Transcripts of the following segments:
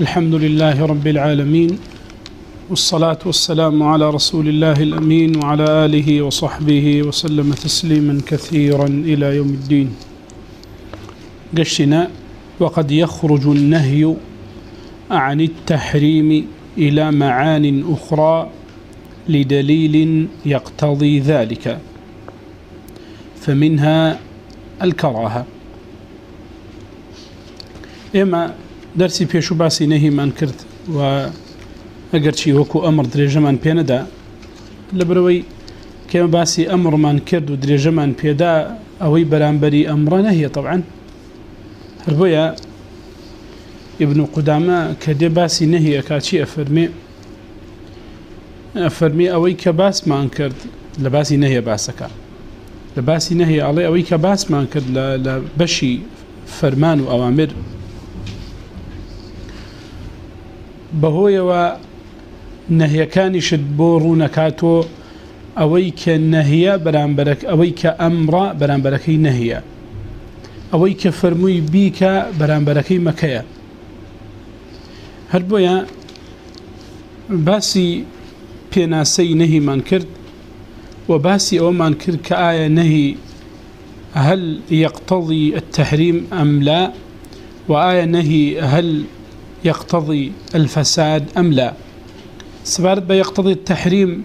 الحمد لله رب العالمين والصلاة والسلام على رسول الله الأمين وعلى آله وصحبه وسلم تسليما كثيرا إلى يوم الدين قشنا وقد يخرج النهي عن التحريم إلى معان أخرى لدليل يقتضي ذلك فمنها الكراهة إما درسي بيشو باسي نهي من كرت و ئەگەرچی وەکو ئەمر درێژەمان پێ نەدا، لە برەوەی کێمە باسی ئەمڕمان کرد و درێژەمان پێدا، ئەوەی بەرامبەری ئەمڕە نەهیە طبعاً. هەر بۆیە ابن قدامە کە دێ باسی نەهی ئەکاچی ئەفەرمێ؟ ئەفەرمی ئەوەی کە باسمان کرد لە باسی نەهەیە باسەکە. لە باسی نەهەیە ئەڵێ ئەوەی کە باسمان کرد لە بەشی فەرمان و ئەوامر. بەهۆیەوە نەهیەکانیشت بۆ ڕوونەکاتۆ، ئەوەی کە نەهیە بەرامبەرەك ئەوەی کە ئەمڕە بەرامبەرەکەی نەهیە. ئەوەی کە فەرمووی بیکە بەرامبەرەکەی مەکەیە. هەر بۆیە باسی پێناسەی نەهیمان کرد و باسی ئەومان کرد کە ئایا نەهی هل يقتضي التحريم أم لا وآية نهي هل يقتضي الفساد أم لا؟ سبارت بيقتضي التحريم،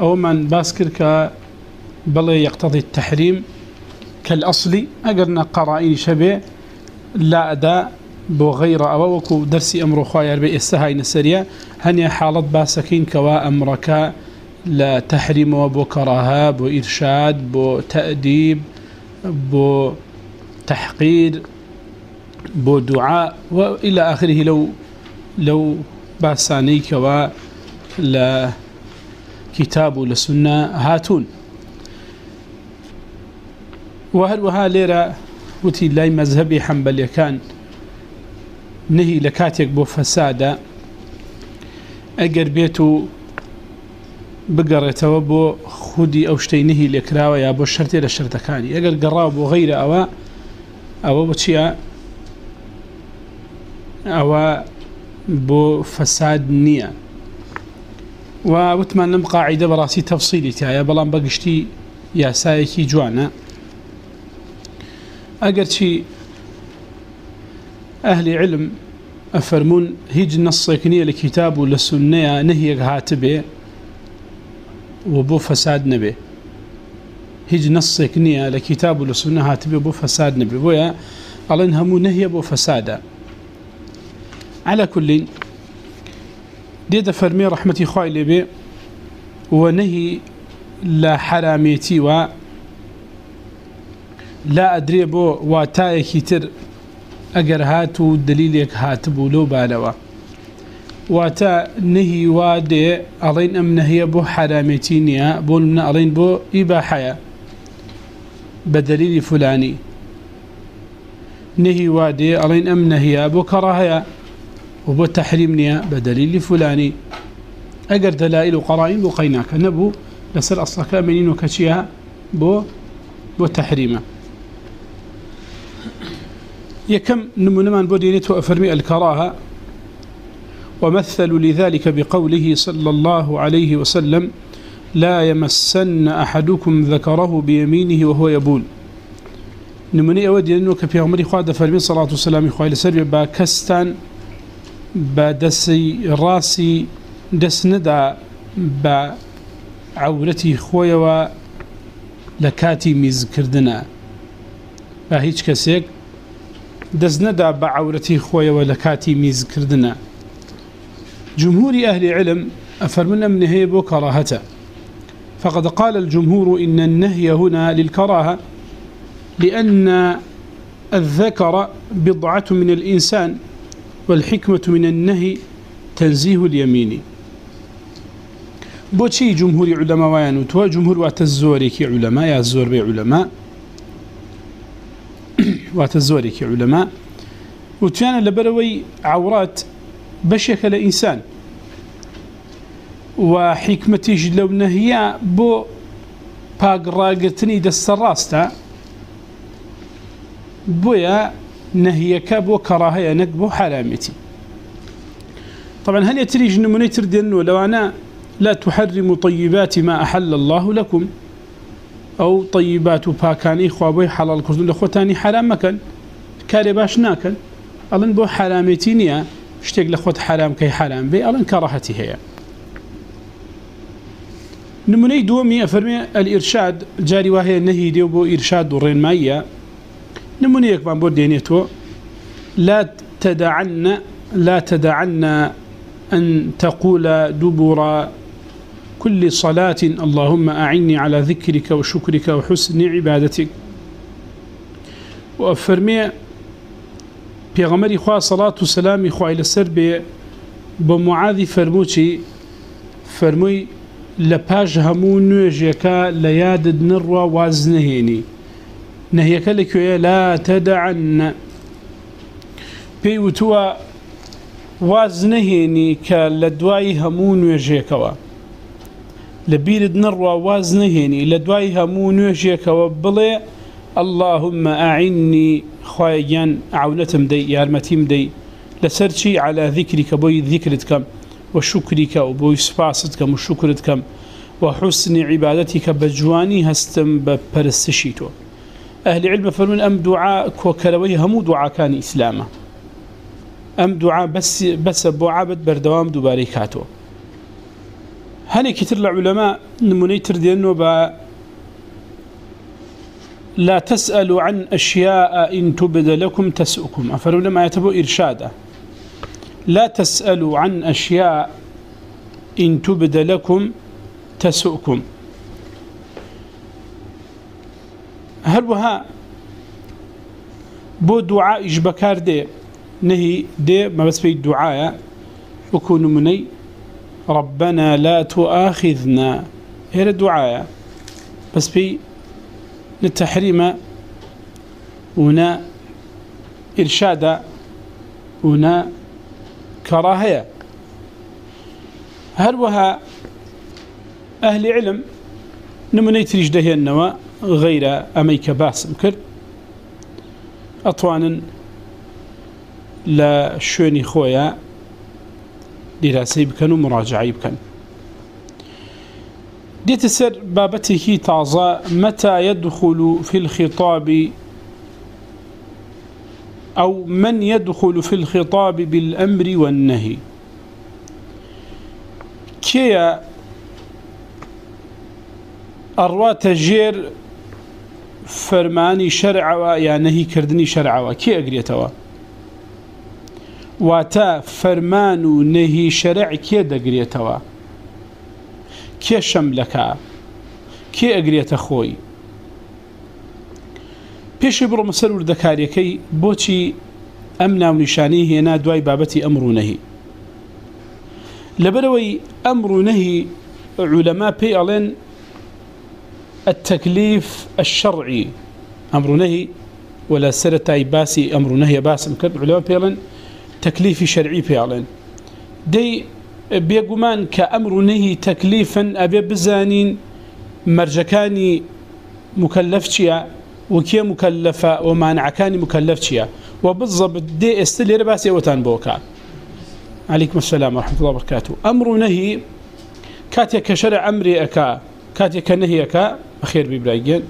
أو من باسكر بل يقتضي التحريم كالأصلي. أقرنا قرائن شبه، لا أداء بو غير أووكو درسي أمر خواير بإستهاي نسريا. هنيا حالة باسكين كوا أمرك لا تحريم وبو كراها، بو إرشاد، بو تأديب، بو تحقير. بو دعاء وإلى آخره لو لو باساني كوا لكتاب لسنة هاتون. وهل وها ليرة وتي لاي مذهبي حنبل يكان نهي لكاتيك بو فسادة اگر بيتو بقريتو بو خودي او شتي نهي لكراوة يا بو الشرطي للشرطكاني اگر قراو بو غير او او بو او بو فساد نيه ووتمان لم قاعدة براسي تفصيلي تايا بلان بقشتي يا سايكي جوانا اگر شي اهل علم افرمون هيج نصيكنية لكتاب ولسنة نهيك هاتبه وبو فساد نبي هيج نصيكنية لكتاب ولسنة هاتبه وبو فساد نبي بويا قال انهمو نهي بو فسادا على كل ديد فرمي رحمتي خواهي لبي ونهي لا حراميتي و لا أدري بو واتاي كتر أقر هاتو دليلك هاتبو لو بالوا واتا نهي وادي أرين أم نهي بو حراميتينيا بول من أرين بو إباحيا بدليل فلاني نهي وادي أرين أم نهي بو كراهيا وبو تحريم نيا بدليل فلاني اگر دلائل وقرائن بقيناك نبو لسر اصلا كاملين وكشيها بو بو تحريمه يكم نمونمان بو دينيتو افرمي الكراهه ومثلوا لذلك بقوله صلى الله عليه وسلم لا يمسن أحدكم ذكره بيمينه وهو يبول. نموني أودي أنه كفي عمري خواد فرمي صلاة والسلام إخوائي لسر باكستان بە دەسی ڕاستی دەست نەدا بە عورەتی خۆیەوە لە کاتی میزکردنە. بە هیچ کەسێک دەست نەدا بە عورەتی خۆیەوە لە کاتی میزکردنە. جمهوری ئەهلی علم أفرمنا من هي بو كراهته فقد قال الجمهور إن النهي هنا للكراهة لأن الذكر بضعة من الإنسان. والحكمة من النهي تنزيه اليمين بوشي جمهور علماء ويانو توا جمهور واتزوري كي علماء يا الزور بي علماء واتزوري كي علماء وتوانا لبروي عورات بشيك لإنسان وحكمتي جلو نهيا بو باق راقتني دست الراستا بويا نهيك بو كراهية نك بو حرامتي طبعا هل يتريج نموني تردين ولو أنا لا تحرم طيبات ما أحل الله لكم، أو طيبات باكاني خوابي حلال كردون لخوتاني حرام مكان، كاري باش ناكن، ألن بو حرامتينيا اشتاق لخوت حرام كي حرام بي، ألن كراهتي هي نموني دومي أفرمي الإرشاد، جاري وهي النهي ديو بو إرشاد ورين مايا. نموني يكبان بو دينيتو لا تدعن لا تدعن أن تقول دبر كل صلاة. اللهم أعني على ذكرك وشكرك وحسن عبادتك. وأفرمي پیغمبر خواه صلاة و سلام خواه إلى سر بمعاذ فرموشي فرموي لپاش همو نوجيكا ليادد نروى وازنهيني نهيك لك لا تدعن. بيوتوا وازنهيني كالدواي همو نوجيكوا لبيرد نروى وازنهيني لدواي همو نوجيكوا بلي اللهم أعني خوايا عونتم دي، يارمتيم دي. لسرشي على ذكرك، بوي ذكرتكم، وشكرك، وبوي سفاستكم وشكرتكم. وحسن عبادتك بجواني هستم بپرستشيتو. أهل علم فرمون أم دعاء كوكروي همو دعاء كان إسلاما أم دعاء بس بس أبو عبد بردوام دوباري كاتو هني كتر العلماء نموني تردينو با لا تسألوا عن أشياء إن تبد لكم تسؤكم. أفروا لما يتبو إرشادا لا تسألوا عن أشياء إن تبد لكم تسؤكم. هل وها بو دعاء إجبكار دي نهي دي ما بس في الدعاء وكونوا مني ربنا لا تؤاخذنا هي الدعاء بس في للتحريم هنا إرشاد هنا كراهية هل وها أهل علم نمني تريج دهي النواء غير أميك باسم كر أطوانا لا شوني خويا دراسي بكن ومراجعي بكن. ديت السر بابته تعظى متى يدخل في الخطاب أو من يدخل في الخطاب بالأمر والنهي؟ كي أروات جير فرماني شرع يا نهي كردني شرع كي أقريتوا واتا فرمان نهي شرع كي دقريتوا كي شملكا كي أقريت أخوي پێشی بڕۆ مەسەر وردەکاریەکەی بۆچی ئەم ناونیشانی هێنا دوای بابەتی ئەمڕوونەهی لەبەرەوەی ئەمڕوونەهی علەما پێی ئەڵێن التكليف الشرعي. أمر نهي ولا سرتاي باسي، أمر نهي باسم كرد علماء بيلن تكليف شرعي بيلن دي بيقومان كأمر نهي تكليفا أبي بزانين، مرجكاني مكلفتشيا وكي مكلفة ومانع كان وبالضبط دي استلي رباسي وتان بوكا. عليكم السلام ورحمة الله وبركاته. أمر نهي كاتيا كشرع أمري أكا كاتيا كنهي أكا أخير بإبراهيم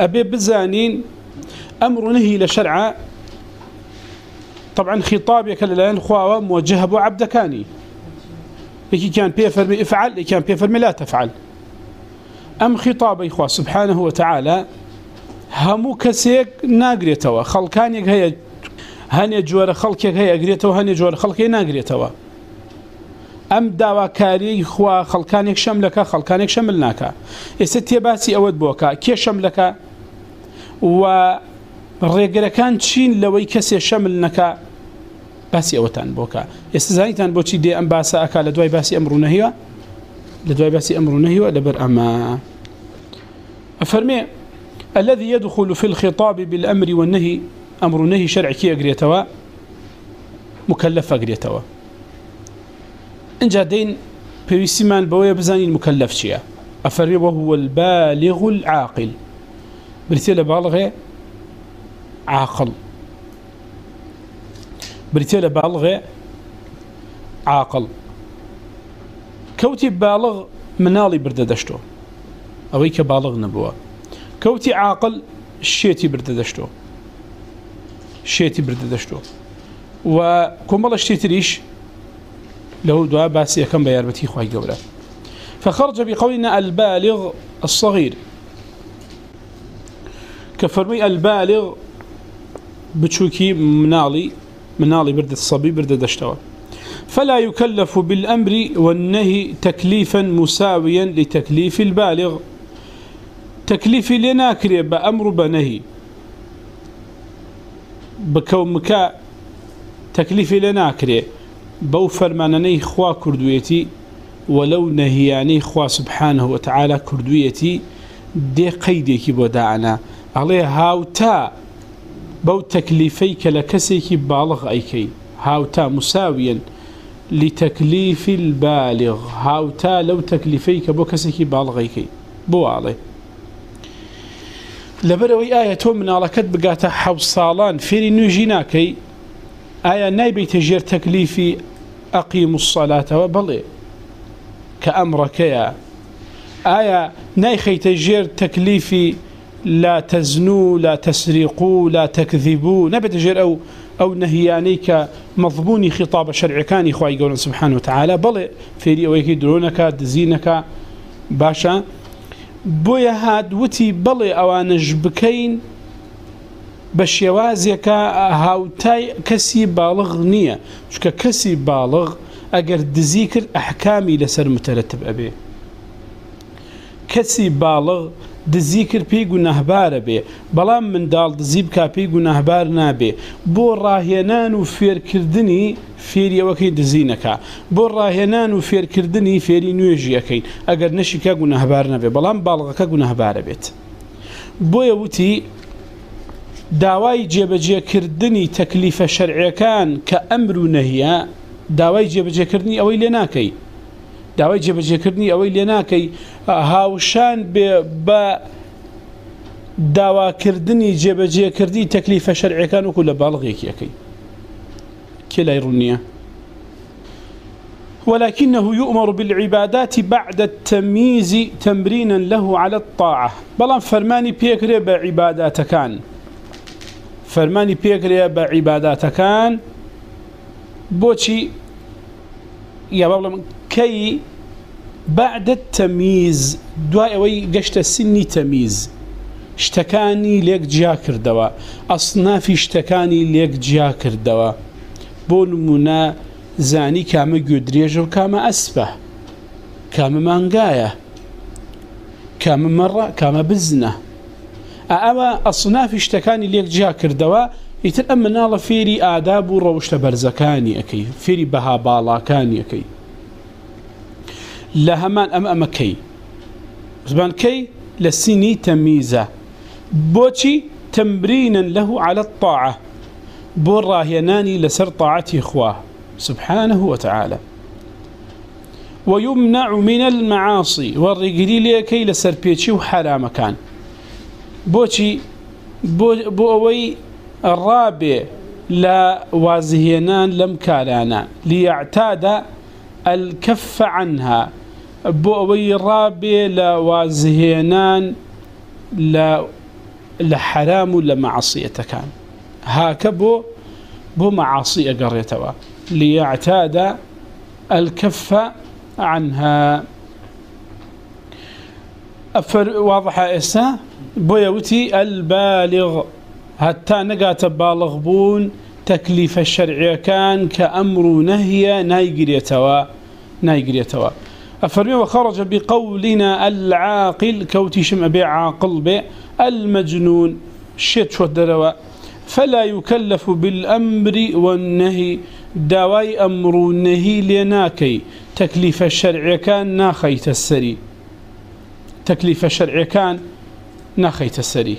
أبي بزانين أمر نهي لشرع طبعا خطاب يكال الآن خواوا موجه أبو عبد كاني. لكي كان بيفرمي افعل لكي كان بيفرمي لا تفعل. أم خطاب إخوة سبحانه وتعالى، همو کەسێک ناگرێتەوە خەڵکانێک هەیە هەنێ جۆرە خەڵکێک هەیە ئەگرێتەوە هەنێ جۆرە خەڵکی ناگرێتەوە ئەم داواکاری خوا خەڵکانێک شەم لەکە، خەڵکانێک شەمل ناکە. ئێستا تێباسی ئەوەت بۆکە، کێ شەم لەکە؟ و ڕێگەرەکان چین لەوەی کەسێ شەمل نەکە باسی ئەوەتان بۆکە. ئێستا زانیتان بۆچی دێ ئەم باسە ئەکا لە دوای باسی ئەمڕوونەهیوە لە دوای باسی ئەمڕوونەهیوە لەبەر ئەمە. ئەفەرمێ، الذي يدخل في الخطاب بالأمر والنهي أمر نهي شرعي أقريتوا مكلف أقريتوا إن جادين بيسمان بويا بزاني المكلف شيئا أفري وهو البالغ العاقل. بريتيلا بالغ عاقل. بريتيلا بالغ عاقل. كوتي بالغ منالي برد دشتو اويك بالغ نبوه كوتي عاقل شيتي برد دشتو شيتي برد دشتو وكم الله ريش له دعاء باسي كم بياربتي خواهي قولا فخرج بقولنا البالغ الصغير. كفرمي البالغ بتشوكي منالي منالي برد الصبي برد دشتوا فلا يكلف بالأمر والنهي تكليفا مساويا لتكليف البالغ. تكليف لنا كري بأمر بنهي بكومك تكليف لنا كري بو فرمانني خوا كردويتي ولو نهياني خوا سبحانه وتعالى كردويتي دي قيدي بوداعنا عليه هاوتا بو تكليفيك لكسيك بالغ أيكي هاوتا مساويا لتكليف البالغ هاوتا لو تكليفيك بو كسيك بالغ أيكي بو عليه لبروي آية من على كتب قاتا حو صالان فيري نجيناكي آية نايبي تجير تكليفي أقيم الصلاة وبلي كأمرك يا آية نايخي تجير تكليفي لا تزنوا لا تسرقوا لا تكذبوا نبي تجير أو أو نهيانيك مضمون خطاب شرع كان إخوة يقولون سبحانه وتعالى بل فيري أويكي درونك دزينك باشا بويا هاد وتي بل أوانج بكين بشيوازيك هاوتاي كسي بالغ نية شكا كسي بالغ أقر دزيكر أحكامي لسر مترتب أبي كسي بالغ دزیکر پێی گونەهبارە بێ. بەڵام منداڵ دزی بکا پێی گونەهبار نابێ. بۆ ڕاهێنان و فێرکردنی فێریەوەکەی دزینەکە بۆ ڕاهێنان و فێرکردنی فێری نوێژیەکەین. ئەگەر نشیکە گونەهبار نەبێ بەڵام باڵغەکە گونەهبارە بێت. بۆیە وتی داوای جێبەجێکردنی تەکلیفە شەرعەکان کە ئەمر و نەهە داوای جێبەجێکردنی ئەوەی لێ ناکەی. داوای جێبەجێکردنی ئەوەی لێ ناکەی. هاوشان بێ بە داواکردنی جێبەجێکردی تەکلیفە شەرعەکان وکو لە باڵغێکیەکەی. کێ لای ڕوونیە ولكنه يؤمر بالعبادات بعد التمييز تمرينا له على الطاعة. بلان فرماني بيكري بعبادات كان فرماني بيكري بعبادات كان بوشي يا بابا كي بعد التمييز دواء وي قشت سني تمييز اشتكاني ليك جاكر دوا أصنافي اشتكاني ليك جاكر دوا بون منا زاني كاما قدريج وكاما أسبه كاما مانقايا كاما مرة كاما بزنة أما أصنافي اشتكاني ليك جاكر دوا يتلأمنا الله فيري آداب وروشت برزكاني أكي فيري بها بالاكاني أكي لهمان أم أم كي زبان كي لسيني تميزة بوشي تمرينا له على الطاعة؟ بور راهيناني لسر طاعتي إخواه سبحانه وتعالى ويمنع من المعاصي والرقلي لكي لسر بيتشي وحرام كان بوشي بو, بو أوي الرابع لا وازهينان لم كالانا ليعتاد الكف عنها. بو اوي رابي لا وازهينان لا لحرام ولا معصيه كان هكبو بو معصيه قريتوا ليعتاد الكف عنها. أفر واضح إسا بويوتي البالغ. حتى نقات بالغ بون تكليف الشرع كان كأمر نهي نايقريتوا نايقريتوا أفرمي وخرج بقولنا العاقل كوتي شم بي عاقل بي المجنون. شيت شو الدروا فلا يكلف بالأمر والنهي. دواي أمر النهي لناكي. تكليف الشرع كان ناخيت السري. تكليف الشرع كان ناخيت السري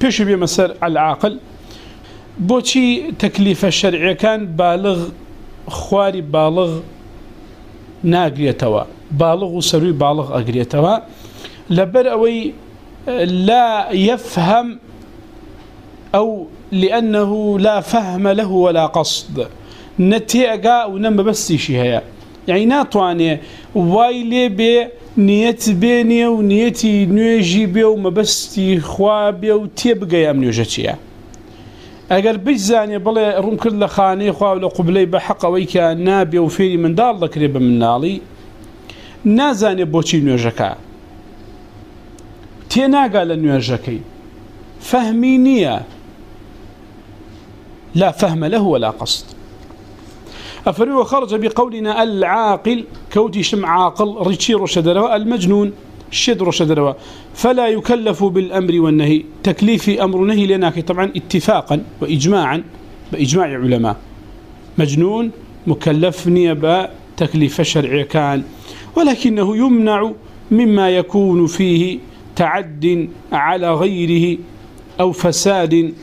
بيش بمسار العاقل بوشي تكليف الشرع كان بالغ خواري بالغ ناقريتوا بالغ وسروي بالغ أقريتوا لبر أوي لا يفهم أو لأنه لا فهم له ولا قصد نەتێگا و نە مەبەستیشی هەیە. یعنی ناتوانێ وای لێ نیەت بێنێ و نیەتی نوێژی بێ و مەبەستی خوا بێ و تێبگە ئەم نوێژە چییە؟ ئەگەر بزانێ بڵێ ڕوون کرد لە خانەی خوا لە قوبلەی بە حەقەوەی کە نابێ و فێری منداڵ دەکرێ بە مناڵی نازانێ بۆچی نوێژەکە. تێ ناگا لە نوێژەکەی. فەهمی نییە. لا فهم له ولا قصد أفرمي وخرج بقولنا العاقل كوتي شم عاقل ريتشي رشدروا المجنون شد رشدروا فلا يكلف بالأمر والنهي. تكليف أمر نهي لناك طبعا اتفاقا وإجماعا بإجماع علماء. مجنون مكلف نيبا تكليف الشرع كان. ولكنه يمنع مما يكون فيه تعد على غيره أو فساد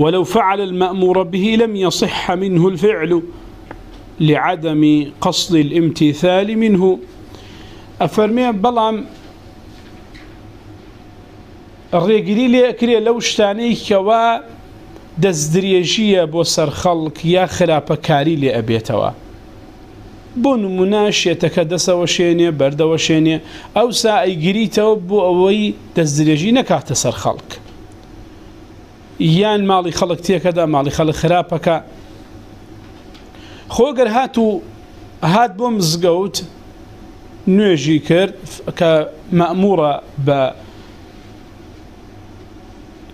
ولو فعل المأمور به لم يصح منه الفعل لعدم قصد الامتثال منه. أفرمي بلام الرجلي لأكري لو شتاني كوا دزدريجية بو سرخلق يا خلاب كاري لأبيتوا بۆ نموناشێتەکە دەسەوە شوێنێ بەردەوە شوێنێ ئەو سا ئەیگریتەوە بۆ ئەوەی دەستدرێژی نەکاتە سەر خەڵک یان ماڵی خەڵک تێکەدا، ماڵی خەڵک خراپەکە. خۆگەر هات و هات بۆ مزگەوت نوێژی کرد کە مەمورە بە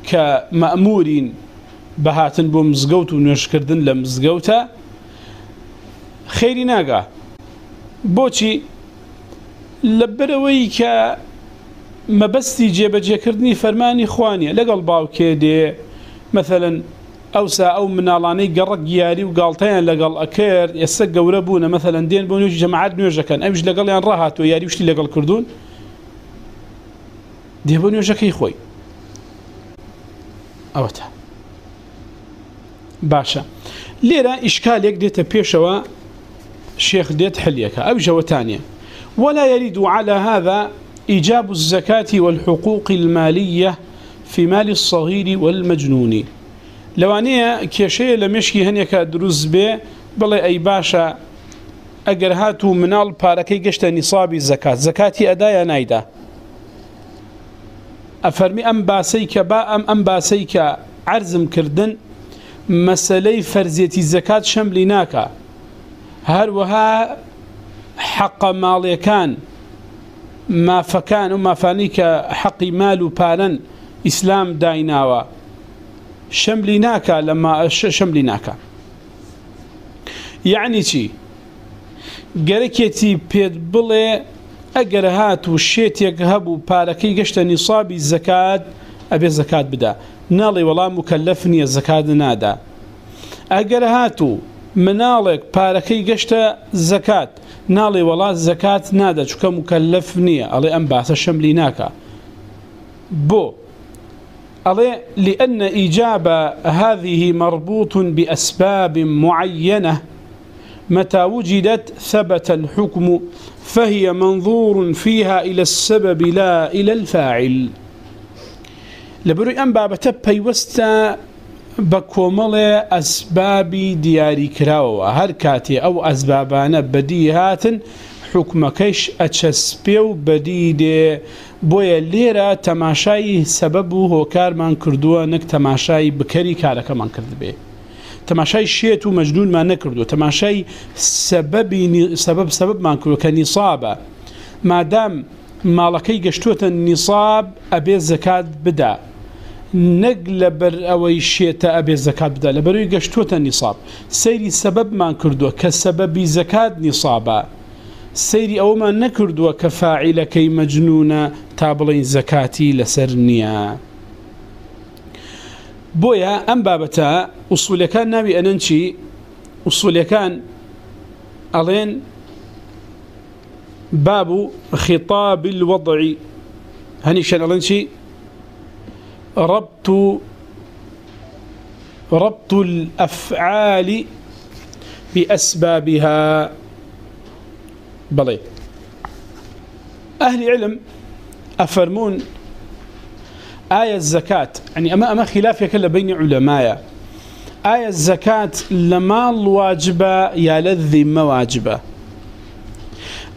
کە مەمورین بەهاتن بۆ مزگەوت و نوێشکردن لە مزگەوتە خێری ناگا. بۆچی لەبەرەوەی کە مەبەستی جێبەجێکردنی فەرمانی خوانیە، لەگەڵ باوکێ دێ مثلەن ئەوسا ئەو مناڵانەی گەڕک یاری و گاڵتەیان لەگەڵ ئەکرد، ئێستا گەورە بوونە مەثلەن دێن بۆ نوێژی جەماعات نوێژەکەن. ئەوش لەگەڵیان ڕاهاتوە، یاری لەگەڵ کردوون. دێ بۆ نوێژەکەی خۆی. ئەوەتە باشە. لێرە ئیشکالێک دێتە پێشەوە شيخ ديت حليك أو جوتانية ولا يريد على هذا إيجاب الزكاة والحقوق المالية في مال الصغير والمجنون لو كيشي لم يشكي هنيك دروز بي بلي أي باشا أجر هاتو منال باركي قشت نصاب الزكاة زكاتي أدايا نايدا أفرمي أم باسيك با أم أم باسيك عرزم كردن مسألة فرزيتي الزكاة شملناك هروها حق ماليكان ما فكان وما فانيك حق مال بارن إسلام دايناوا شملناك لما شملناك يعني یعنی چی؟ گەرەکێتی پێت بڵێ، ئەگەر هات و شێتێک هەبوو پارەکەی گەشتە نیسابی زەکات، ئەبێ زەکات بدا. ناڵی وەڵام و کەلەف نییە، زەکات نادا. ئەگەر هات و مناڵێک پارەکەی گەشتە زەکات، ناڵێ وڵات زەکات نادە چکە مکەلف نییە. ئەڵێ ئەم باسە شەملی ناکە بۆ لأن إيجاب هذه مربوط بأسباب معينة. متى وجدت ثبت الحكم، فهي منظور فيها إلى السبب لا إلى الفاعل. لبروي أن بابة بيوستا بە کۆمەڵێ ئەسبابی دیاری کراوەوە هەر کاتێ ئەو ئەسبابانە بەدی هاتن بۆیە لێرە تەماشایی سەبەب و هۆکارمان کردووە، نەک تەماشایی بکەری کارەکەمان کرد بێ. تەماشای شێت و مەجنونمان نەکردو تەماشای سەبەب سەبەبمان کردو کە نیسابە. مادام ماڵەکەی گەشتوتە نیساب، ئەبێ زەکات بدا. نەک لەبەر ئەوەی شێتە ئەبێ زەکات بدا. لە بەروی گەشتوتە نیساب. سەیری سەبەبمان کردووە کە سەبەبی زەکات نیسابە. سيري سەیری ئەومان نەکردووە کە فاعیلەکەی مەجنونە تا بڵین زەکاتی لەسەر نییە. بۆیە ئەم بابەتە ئوسولەکان ناوی ئەنەنچی ئوسولەکان ئەڵێن باب خطاب الوضع. هەنیشان ئەڵێن چی؟ ربط ربط الأفعال بأسبابها. بلي أهل علم أفرمون آية الزكاة يعني یعنی أما أما خلاف يكلا بين علماء. آیا زکات لمال واجبه یا لذمه واجبه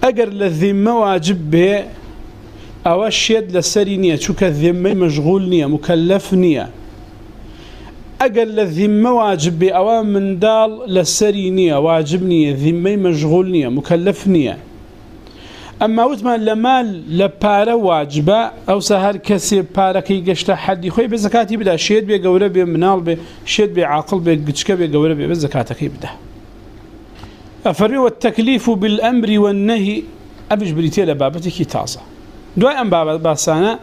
اگر لذمه واجب به او شید لسری نیه چوک ذمه مشغول نیه مکلف نیه اگر لذمه واجب به او من دال لسری نیه، واجب نیه، ذمه مشغول نیه، مکلف نیه. اما وتمان لمال لپاره واجبه، او سهر کسی پاره کی گشته حدی خوی، به زکاتی بده. شید به گوره به منال به شید به عاقل به گچکه به گوره به زکات کی بده. افرمی والتکلیف بالامر والنهي ابج بریتی لبابتی کی تازه. دوای ام بابت باسانه،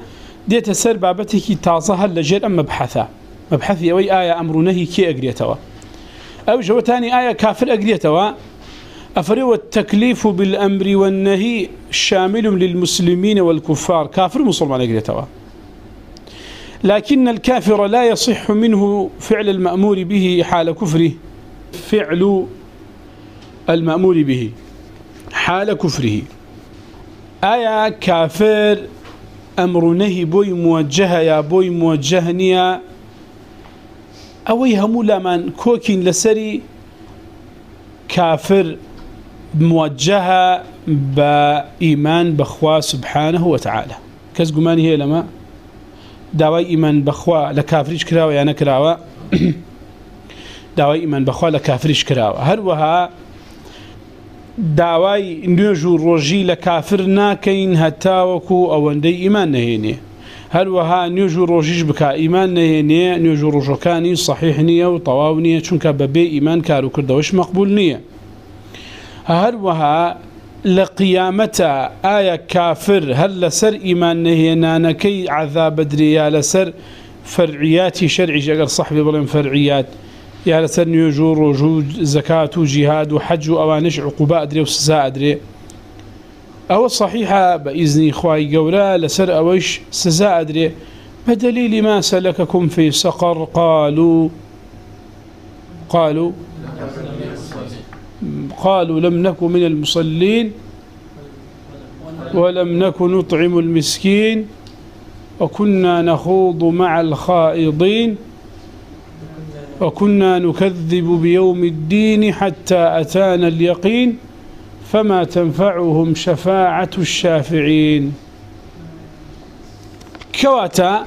دیت سر بابتی کی تازه هل لجر ام مبحثا مبحثی اوی آیا امر نهی کی اگریتوا او جو تانی آیا کافر اگریتوا أفري والتكليف بالأمر والنهي شامل للمسلمين والكفار. كافر مسلمان يقريتوا لكن الكافر لا يصح منه فعل المأمور به حال كفره. فعل المأمور به حال كفره. آية كافر أمر نهي بوي موجهة يا بوي موجه نيا أوي همو لمن كوكين لسري كافر موجهة بإيمان بخوا سبحانه وتعالى كز قمان هي لما دعوي إيمان بخوا لكافريش كراوة يعني كراوة دعوي إيمان بخوا لكافريش كراوة هروها دعوي نيجو روجي لكافر ناكين هتاوكو أو اندي إيمان نهيني هروها نيجو روجيش بكا إيمان نهيني نيجو روجوكاني صحيح نية وطواونية چونك ببي إيمان كارو كردوش مقبول نية هروها لقيامتا آية كافر هل لسر إيمان نهينانكي عذاب دريا لسر فرعياتي شرعي جاقر صحبي بلين فرعيات يا لسر نيجور وجود زكاة وجهاد وحج وأوانش عقوباء أدري وسزاء أدري أو صحيحة بإذن إخوائي قولا لسر أويش سزاء أدري بدليل ما سلككم في سقر قالوا قالوا قالوا لم نكن من المصلين ولم نكن نطعم المسكين وكنا نخوض مع الخائضين وكنا نكذب بيوم الدين حتى أتانا اليقين فما تنفعهم شفاعة الشافعين. كواتا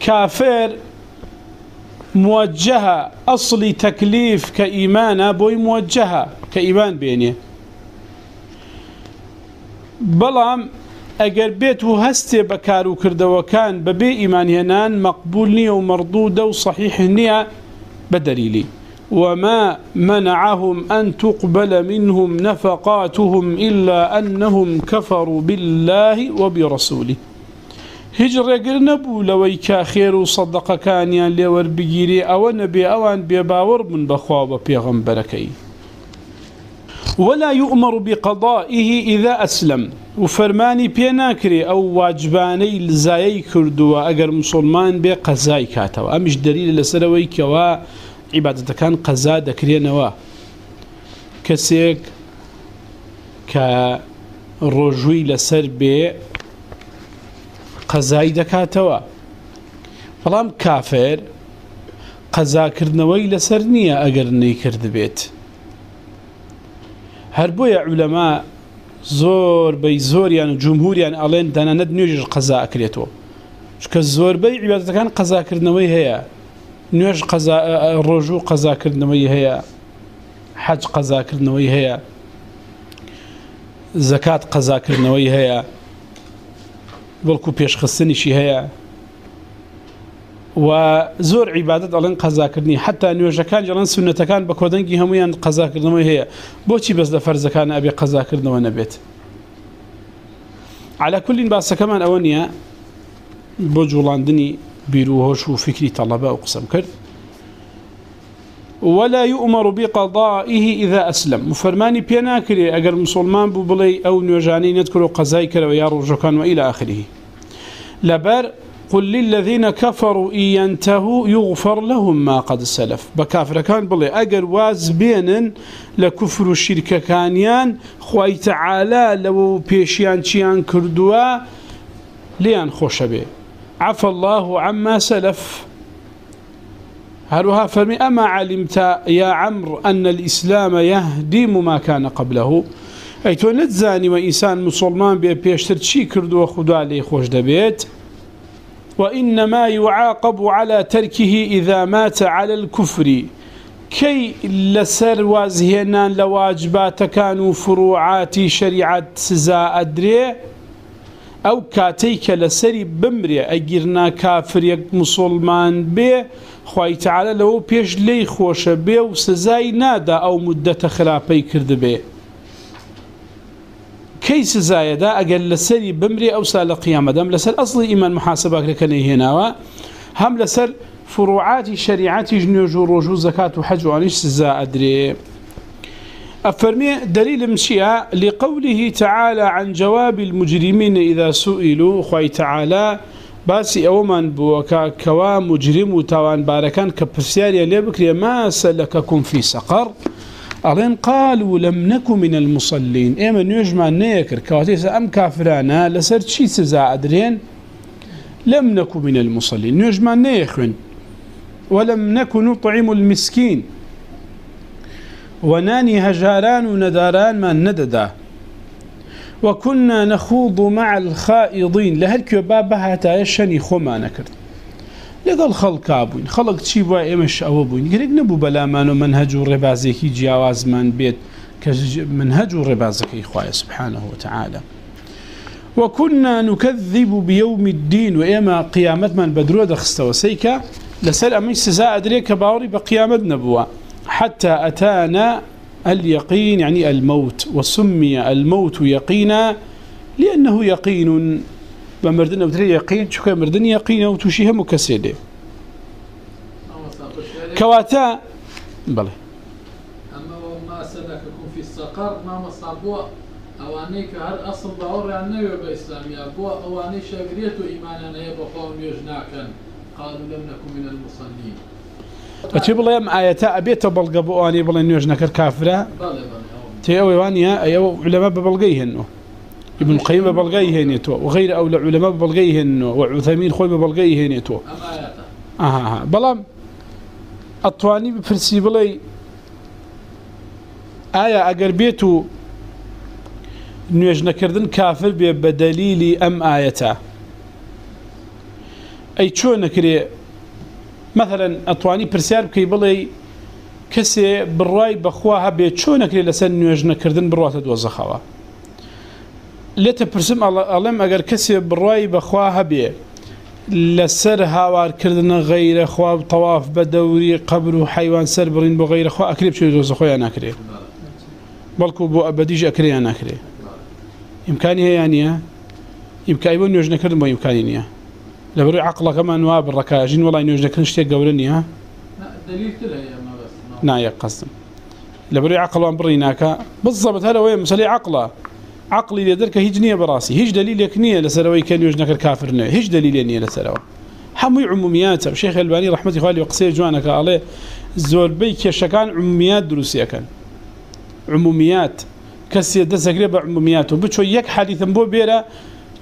كافر موجهة أصلي تكليف كإيمان، بوي موجهة كإيمان بيني. بلام اگر بيت هستي بكارو كردوكان ببي إيمان هنان مقبول نية ومردودة وصحيح نية بدليلي. وما منعهم أن تقبل منهم نفقاتهم إلا أنهم كفروا بالله وبرسوله. هیچ ڕێگر نەبوو لەوەی کا خێر و سەدەقەکانیان لێوەربگیری ئەوە نەبێ، ئەوان بێباوەڕ بن بەخوا بە پێغەمبەرەکەی. ولا يؤمر بقضائه إذا أسلم. وفرماني بيناكري أو واجباني لزايي كردوا أقر مسلمان بي قزاي كاتوا أمش دليل لسروي كوا عبادة كان قزا دكري نوا كسيك كرجوي لسر بي قەزای دەکاتەوە. بەڵام کافر قەزاکردنەوەی لەسەر نییە ئەگەر نەی کرد بێت. هەر بۆیە عولەما زۆر بەی زۆریان جمهوریان ئەڵێن دەنانەت نوێژ قەزا ئەکرێتەوە. چکە زۆربەی عیباتەکان قەزاکردنەوەی هەیە. نوێژ ڕۆژ و قەزاکردنەوەی هەیە، حەج قەزاکردنەوەی هەیە، زەکات قەزاکردنەوەی هەیە، بەڵکو پێشخستنیشی هەیە و زۆر عیبادت ئەڵەن قەزاکردنی. حتا نوێژەکان جەڵەن سونەتەکان بە کۆدەنگی هەمویان قەزاکردنەوەی هەیە. بۆچی بەس لە فەرزەکان ئەبێ قەزاکردنەوە نەبێت؟ على كل باسەکەمان ئەوە نییە، بۆ جوڵاندنی بیرروهۆش و فکری تەڵەبە و ولا يؤمر بقضائه إذا أسلم وفرماني بينا كري أقر مسلمان ببلي أو نيوجاني نذكر قزاي كري ويارو جوكان وإلى آخره. لبر قل للذين كفروا إن ينتهوا يغفر لهم ما قد سلف. بكافر كان بلي أقر واز بينا لكفر الشركة كانيان خواهي تعالى لو بيشيان چيان كردوا ليان خوش به عفى الله عما سلف. هروها فرمي أما علمت يا عمر أن الإسلام يهدم ما كان قبله؟ أي تو نتزاني وإنسان مسلمان بيشتر تشي كردو وخدو عليه خوش دبيت؟ وإنما يعاقب على تركه إذا مات على الكفر. كي لسر وازهنان لواجبات كانوا فروعات شريعة سزاء أدري؟ أو كاتيك لسري بمري أجرنا كافر يك مسلمان بي خواهي تعالى لو بيش لي خوش بي وسزاي نادا أو مدة خلافي كرد بي كي سزاي دا أقل لسري بمري أو سال قيامة دام لسر أصلي إيمان محاسبك لكني هنا هم لسر فروعات شريعات جنوجو روجو زكاة وحج وعنيش سزاء أدري أفرمي دليل مشيئة لقوله تعالى عن جواب المجرمين إذا سئلوا خواهي تعالى باسي أومن بوكا كوا مجرم وتوان باركان كبسياريا ليبكري ما سلككم في سقر؟ ألين قالوا لم نكن من المصلين. إيما نيجمع نيكر كواتيسا أم كافرانا لسرت شي سزا أدرين لم نكن من المصلين. نيجمع نيخن ولم نكن نطعم المسكين. وناني هجاران ونداران ما نددا. وكنا نخوض مع الخائضين لهلك بابها تايشني خما نكرت لقال خلق ابوين خلق تشي بوا ايمش او ابوين قال نبو بلا ما منهج الربازيكي جواز جی من بيت منهج الربازيكي خويا سبحانه وتعالى وكنا نكذب بيوم الدين وايما قيامت من بدرو دخستوا سيكا لسال امي سزاء ادريك باوري بقيامت نبوه. حتى أتانا اليقين، يعني الموت، وسمي الموت يقينا لأنه يقين. بمردنا بتري يقين شو كان مردنا يقين وتشيه مكسده كواتا بله أما وما سلككم في السقر، ما مصابوا أوانيك هل أصل باور عن نبي بإسلامي أبوا أواني شاقرية إيمانا يبقى قوم يجناكا قالوا لم نكن من المصلين. أتي بلا يم آيات أبيت بلغ أني بلا نيوج نكر كافرة تي أوي وانيا أيو علماء ببلغيه إنه ابن القيم ببلغيه نيتو وغير أولى علماء ببلغيه إنه وعثمين خوي ببلغيه نيتو أها أها بلا أطواني بفرسي بلاي آية أقر بيتو نيوج نكردن كافر بدليل أم آياتا أي شو نكري مثلا اتواني برسيار بكي بلي كسي بالراي بخواها بيت شونك لي لسن نيوجنا كردن بروات دوزخوا لتا برسم علم اگر كسي بالراي بخواها بي لسر هاوار كردن غير خوا طواف بدوري قبر وحيوان سربرين بغير خوا اكريب شو دوزخوا انا اكري بلكو بو ابديج اكري انا اكري امكانيه يعني يمكن يبون نيوجنا كردن بو امكانيه لبرو عقله كما نواب الركاجين والله ينوجد كل شيء قولني ها؟ دليل كله يا ما بس نعم قسم لبرو عقله امبريناك بالضبط هذا وين؟ مسلي عقله. عقلي لدرك هجنيه براسي. هيج دليل يكنيه لسروي كان يوجد الكافر نه هيج دليل ينيه لسروا حمي عموميات الشيخ الباني رحمه الله وقصي جوانك عليه. زور بيك شكان عموميات دروسيه كان عموميات. كسي دسقريبه عموميات وبتشو يك حديث بو بيرا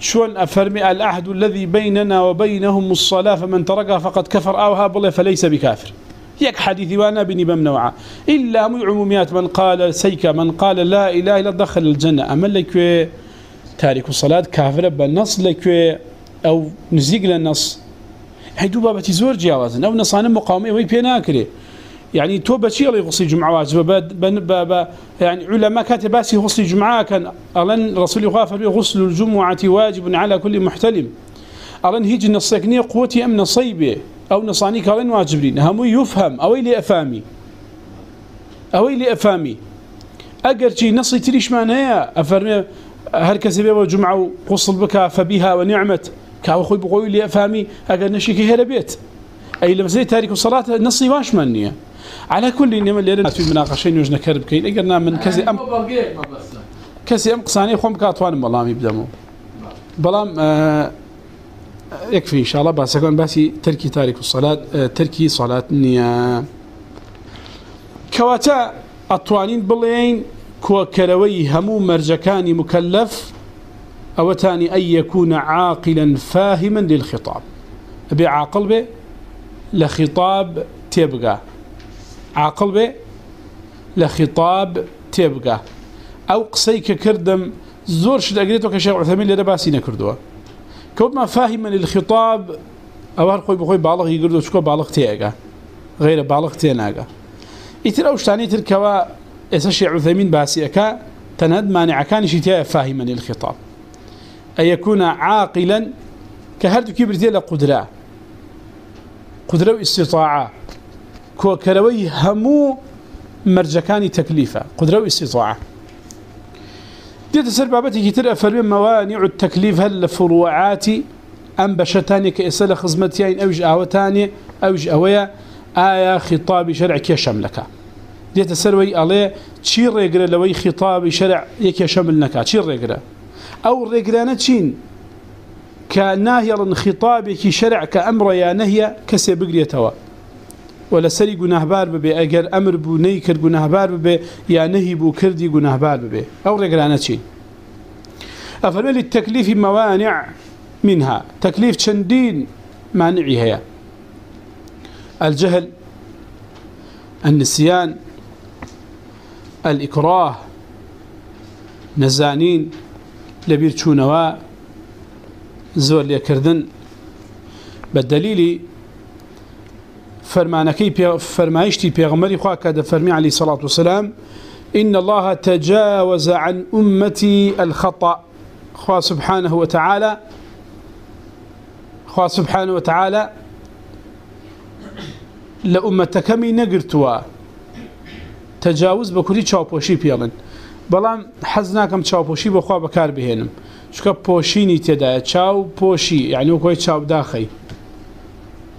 شون أفرمي الأحد الذي بيننا وبينهم الصلاة فمن تركها فقد كفر أو هابل فليس بكافر. يك حديثي وانا بني بمنوعة. إلا عموميات من قال سيكا من قال لا إله إلا دخل الجنة. أما لك تارك الصلاة كافر بالنص لك أو نزيق للنص. هيدو بابتي زور جاوزن أو نصانا مقاومة ويبيناكري يعني توبة شيء الله يغصي جمعة واجبة بابا يعني علماء كاتباسي غصي جمعة، كان ألن رسول الله فرمي غسل الجمعة واجب على كل محتلم. ألن هيج نصيكني قوتي أم نصيبه أو نصانيك ألن واجبين هم يفهم. أو إلي أفامي. أو إلي أفامي. أقر شي نصي تريش معناها أفرمي هل كسبه وجمعة غسل بك فبها ونعمت. كاو خوي بقوي لي أفامي. أقر نشيكي هلا بيت أي لما زي تاريخ الصلاة نصي واش منيه على كل إنما اللي لنا في مناقشين يوجنا كرب كين. إقرنا من كزي أم كزي أم قصاني خوم كاتوان بلام يبدمو. بلام، آه، يكفي إن شاء الله. بس أكون باسي تركي تاريخ الصلاة، آه، تركي صلاة نية. كواتا أطوانين بلين، كوا كروي همو مرجكان مكلف أو تاني أن يكون عاقلا فاهما للخطاب. أبي عاقل به لخطاب تێبگا عاقل بێ، لە خیتاب تێبگا ئەو قسەی کە کردم، زۆر شت ئەگرێتەوە کە شێخ عوثەمین لێرە باسی نەکردووە. كوما فاهما للخطاب او هر خوي بخوي بالغ يقول شكو بالغ تيغا غير بالغ تيناغا يتر او شتاني تر كوا اسشي عثيمين باسيكا تنهد مانع كان شتاء فاهما للخطاب. أن يكون عاقلا كهرد كبرتي لقدرة قدرة واستطاعة كروي همو مرجكان تكليفة قدرة واستطاعة ديت سربابتي كتير أفرمي موانع التكليف هل فروعات أم بشتاني كإسالة خزمتين أوج أهوتاني أوج أويا آية خطاب شرع كيشملك ديت سروي عليه چی ڕێگرە لەوەی خطابی شەرع یەکێ شەمل نەکات چی ڕێگرە؟ ئەو ڕێگرانە چین؟ کە ناهێڵن خطابێکی شەرع کە ئەمڕە یا نەهە کەسێ بگرێتەوە. و لەسەری گوناهبار ببێ ئەگەر ئەمر بوو نەی کرد گوناهبار ببێ یا نەهی بوو کردی گوناهبار ببێ ئەو ڕێگرانە چین أفرمي للتكليف موانع منها تكليف چندين مانعي هي الجهل النسيان الإكراه نزانين لبير چونوا، زور ليكردن بالدليل فرمانكي فرمايشتي بيغمري خواك هذا فرمي عليه الصلاة والسلام إن الله تجاوز عن أمتي الخطأ. خواه سبحانه وتعالى خواه سبحانه وتعالى لأمتك لأمتكمي نقرتوا تجاوز بكوري چاوپوشي پیالن بلام حز ناكم چاوپوشي بخوا بكار بهنم چکا پوشيني تدا چاوپوشي يعني یعنی وكوي چاو داخي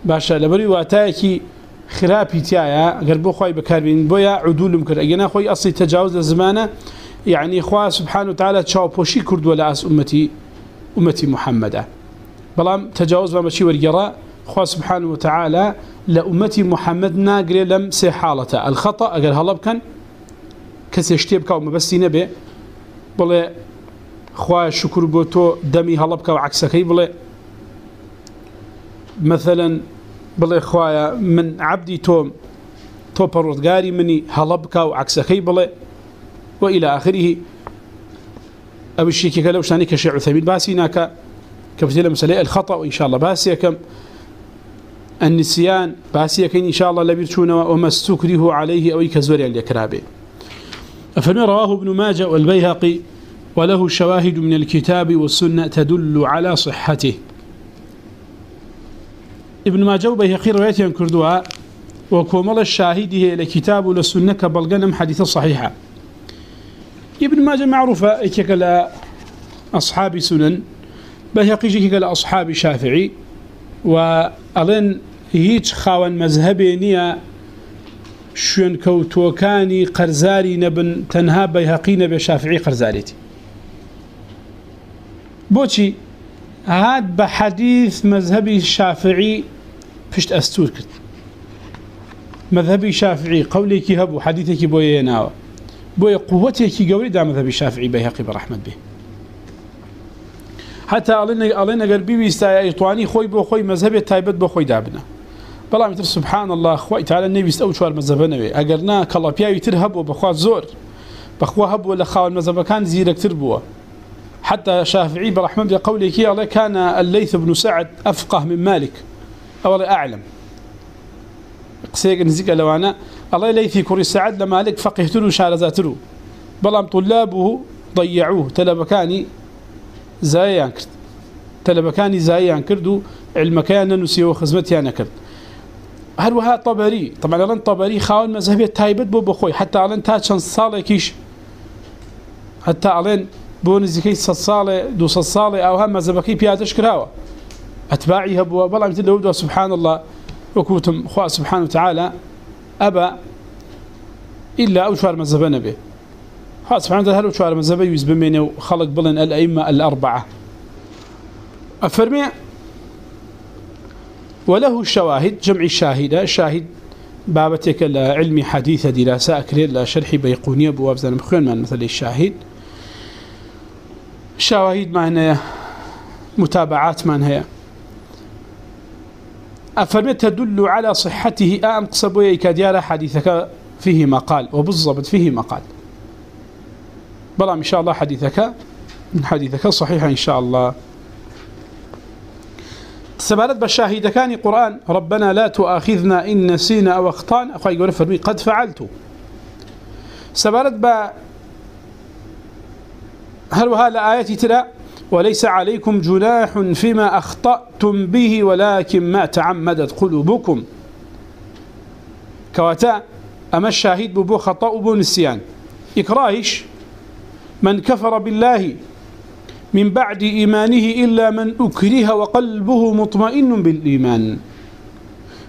باشا لبري واتاكي خرابي تيايا اگر بو خوي بكار بين بويا عدولم كر اجنا خوي اصلي تجاوز الزمانه يعني یعنی خوا سبحانه وتعالى چاو پوشي كرد ولا اس امتي امتي محمد بلام تجاوز ما شي ورجرا خوا سبحانه وتعالى لأمتي محمد ناقري لم سي حالته الخطأ أقل هلب كان كسي اشتيبك ومبسي نبي بلي خواه شكر بوتو دمي هلبك وعكسكي بلي مثلا بلي خواه من عبدي توم تو پرودگاري مني هلبك وعكسكي بلي وإلى آخره. أبو الشيكي قالوا شاني كشيع ثمين باسي ناكا كفتيلة مسألة الخطأ وإن شاء الله باسي كم النسيان باسي كين إن شاء الله لبيرتون وما استكره عليه أو كزوري اليكرابي فمن رواه ابن ماجة والبيهقي، وله شواهد من الكتاب والسنة تدل على صحته. ابن ماجة وبيهقي رواية كردوها وكومل الشاهده لكتاب والسنة كبلغنم حديث صحيحة ابن ماجة معروفة كلا أصحاب سنن بيهقي كلا أصحاب شافعي وأظن هیچ خاوەن مەذهبێ نییە شوێن کەوتوەکانی قەرزاری نەبن تەنها بەیهقی نەبێ شافعی قەرزارێتی بۆچی هات بە حەدیث مەذهبی شافعی پشت ئەستور کرد. مذهبی شافعی قولێکی هەبوو، حەدیثێکی بۆ هێناوە بۆیە قووەتێکی گەوری دا مذهبی شافعی بەیهقی بەڕەحمەت بێ. حتى أعلن أقل بيويستا يطواني خوي بو خوي مذهبي تايبت بو خوي دابنا بلا مثل سبحان الله خوي تعالى النبي او شوار مذهب نبي اگرنا كلا بياوي ترهب وبخوا زور بخوا هب ولا خاو المذهب كان زيرك تربوه حتى شافعي برحمه بقوله كي الله كان الليث بن سعد افقه من مالك. او اعلم قسيق نزيق لوانا الله ليثي كوري سعد لمالك فقهت له شارزات له بلا طلابه ضيعوه. تلبكاني زايان كرد. تلبكاني زايان كردو علمكان نسي وخزمتي انا كرد. هل وها طبري. طبعا لن طبري خاون مذهبي تايبت بو بخوي. حتى علن تا چند ساله حتى علن بو نزيكي ست ساله دو ست ساله او هم مذهبكي بيادش كراوه اتباعي هبوا بلا مثل لو سبحان الله وكوتم خوا سبحانه وتعالى ابا الا او شوار مذهب نبي خوا سبحانه وتعالى هل شوار مذهب يوز بمينه وخلق بلن الائمه الاربعه افرمي وله شواهد جمع شاهدة شاهد بابتك لعلم حديث دراسة أكرير لشرح بيقونية بواب زنم من مثل الشاهد شواهد معنى متابعات معنى أفرمي تدل على صحته أم قصبوا كديار حديثك فيه مقال، وبالضبط فيه مقال. بلا، إن شاء الله حديثك حديثك صحيح إن شاء الله. سبالت بالشاهد كان قرآن، ربنا لا تؤاخذنا إن نسينا أو أخطأنا. أخوة يقول، فرمي قد فعلت. سبالت با هل وهذا آياتي ترى؟ وليس عليكم جناح فيما أخطأتم به، ولكن ما تعمدت قلوبكم. كواتا، أما الشاهد ببو خطأ بو نسيان. إكراهش من كفر بالله من بعد إيمانه إلا من أكره وقلبه مطمئن بالإيمان.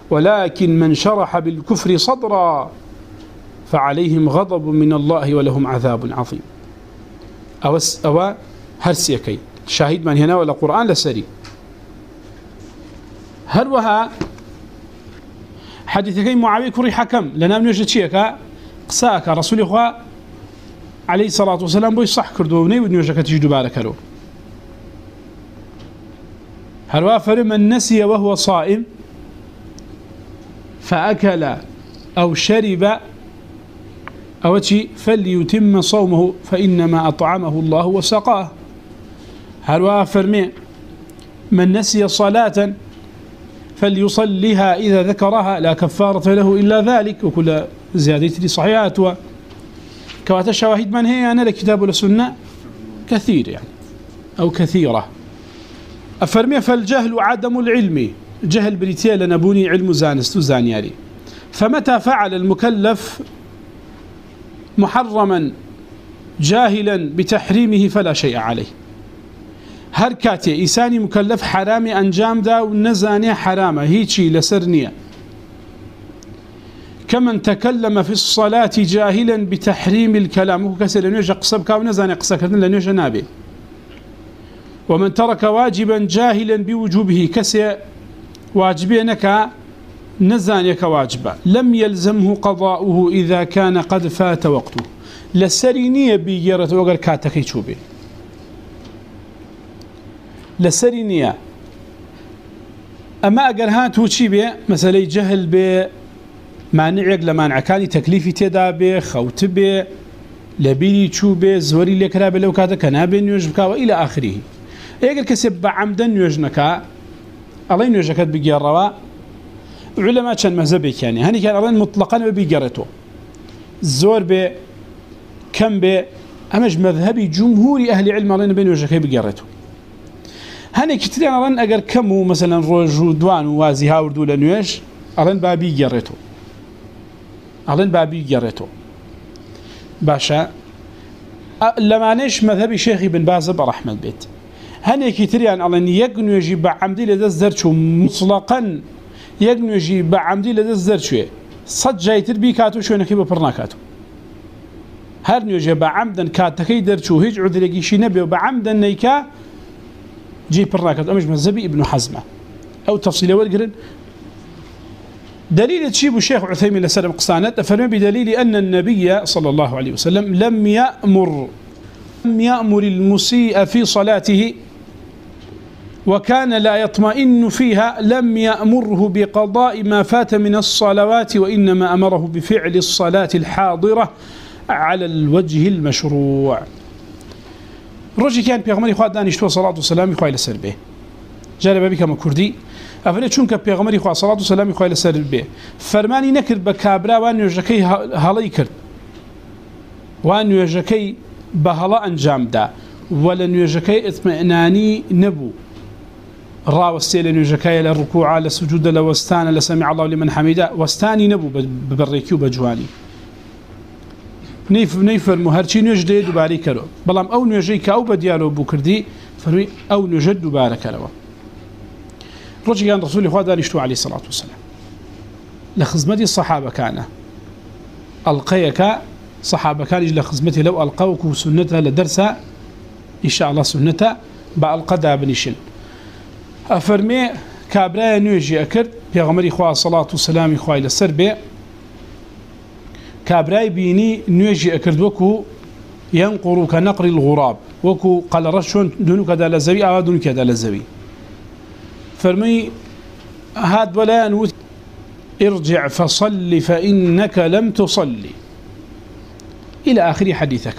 ولكن من شرح بالكفر صدرا، فعليهم غضب من الله ولهم عذاب عظيم. أو, أو هرسيكي شاهد من هنا ولا قرآن لسري هل وها حديثكي معاوية كري حكم لنا من يجد شيئك قساك رسول إخوة عليه الصلاة والسلام بوي صح كردوني ودن يجد تجدوا بارك هل وافر من نسي وهو صائم فأكل أو شرب أو شيء فليتم صومه فإنما أطعمه الله وسقاه. هل وافر من نسي صلاة فليصلها إذا ذكرها، لا كفارة له إلا ذلك، وكل زيادة صحيحات كوات الشواهد من هي؟ أنا لكتاب والسنة كثير يعني، أو كثيرة. أفرمي، فالجهل عدم العلم. جهل بريتيا لنبوني علم زانست زانياري. فمتى فعل المكلف محرما، جاهلا بتحريمه فلا شيء عليه. هر كاتي إيساني مكلف حرامي أنجام دا ونزاني حرامة هيتشي لسرنية كمن تكلم في الصلاة جاهلا بتحريم الكلام وكسر لنوجه قصبك ونزاني قصبك لنوجه نابي ومن ترك واجبا جاهلا بوجوبه كسي واجبينك نزانيك واجبا لم يلزمه قضاؤه إذا كان قد فات وقته لسرينية بيجرة وقال كاتكي شوبي لسرينية أما أقل هاتو ہاں چي بي مثلا جهل بي مانعك لمانع كاني تكليفي تدا بي خوت بي لبيني چو بي زوري لكرا بي لو كاتا كنابي نيوجبكا وإلى آخره اگر کسی بعمدا نوێژنەکە ئەڵی نوێژەکەت بگێڕەوە علەما چەند مەزەبێکیانی هەنیکان ئەڵێن مطلقا بگەڕێتەوە زۆر بێ کەم بێ ئەمەش مەذهبی جمهوری ئەهلی علمەڵێن بێ نوێژەکەی بگەڕێتەوە هەنێکی تریان ئەڵێن ئەگەر کەم و مەسەلەن ڕۆژ و دوان و وازی هاوردوو لە نوێژ ئەڵێن بابی گەڕێتەوە ئەڵێن بابی گەڕێتەوە باشە لەمانش مەذهبی شێخی بن بازە بە ڕەحمەت بێت هەنێکی تریان ئەڵێن یەک نوێژی بە عەمدی لە دەرچوو مطلقەن یەک نوێژی بە عەمدی لە دەست دەرچوێ سەد جایتر بیکات و شوێنەکەی بە پڕ ناکات هەر نوێژێ بە عەمدن کاتەکەی دەرچوو، هیچ عودرێکیشی نەبێ و بە عەمدن نیکا جی پڕ ناکات. ئەمەش مەزەبی ئیبن حەزمە ئەو تەفسیلە وەرگرن. دليل تشيب الشيخ عثيمين لسلم قصانات فرمي بدليل أن النبي صلى الله عليه وسلم لم يأمر لم يأمر المسيء في صلاته وكان لا يطمئن فيها، لم يأمره بقضاء ما فات من الصلوات، وإنما أمره بفعل الصلاة الحاضرة على الوجه المشروع. رجي كان بيغمري خواه دانشتوى صلاة والسلام يخواه لسر به جارب بك ما كردي أفنى چونك بيغمري خواه صلاة والسلام يخواه لسر به فرماني نكر بكابرا وان يجكي هالي كرد وان يجكي بهلا أنجام دا ولن يجكي اطمئناني نبو راوستي لنجكاية للركوع للسجود لوستان لسمع الله لمن حميدا وستاني نبو ببريكيو بجواني نيف نيف المهرشي نجدي دباري كرو. بلام او نجي كاو بديالو بكردي فروي او نجد دباري كرو رجي كان رسول الله دانشتو عليه الصلاة والسلام. لخزمتي الصحابة كان. ألقيك صحابة كان يجي لخزمتي لو ألقوك سنتها لدرسها إن شاء الله سنتها بألقدها بنشن أفرمي كابرايا نوجي أكرد بيغمري خواه صلاة والسلام خواه لسر بي كابرايا بيني نوجي أكرد وكو ينقر كنقر الغراب وكو قال رشون دونك دا لزوي أو دونك دا لزوي فرمي هاد ولا نوت ارجع فصل فإنك لم تصلي إلى آخر حديثك